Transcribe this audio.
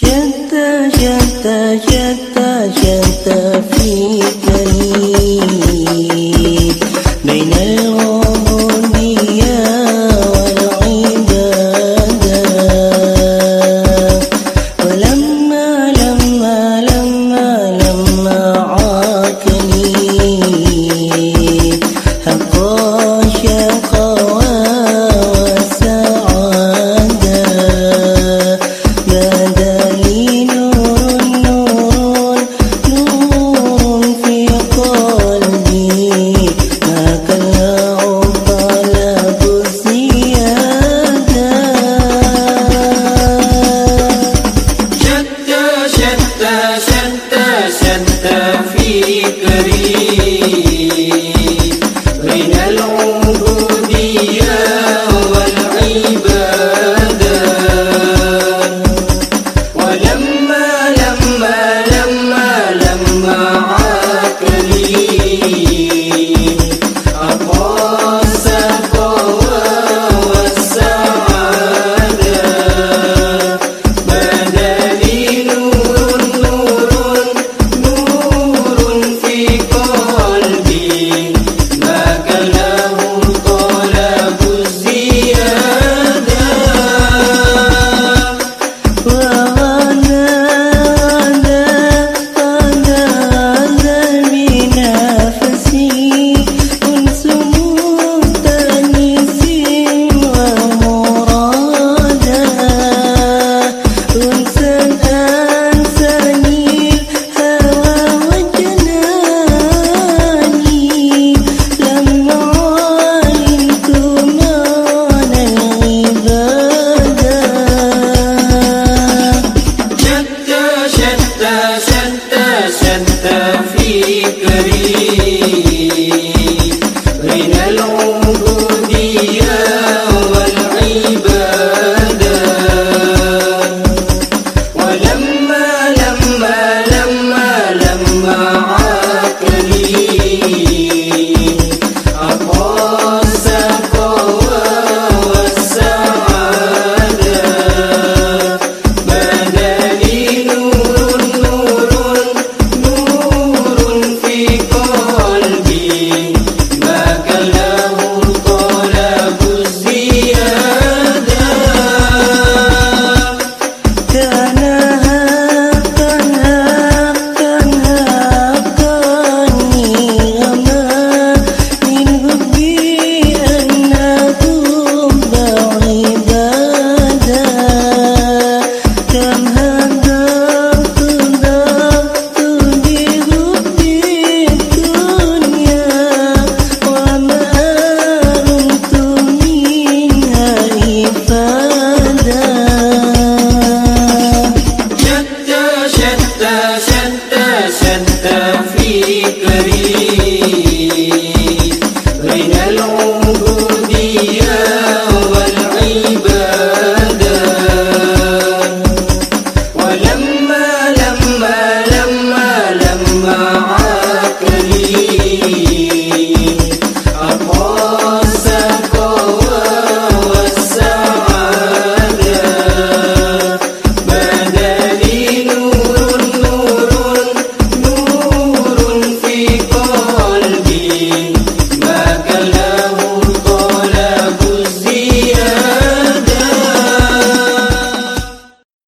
Yenta, yenta, yenta, yenta, yenta, كلام طلب كان Oh.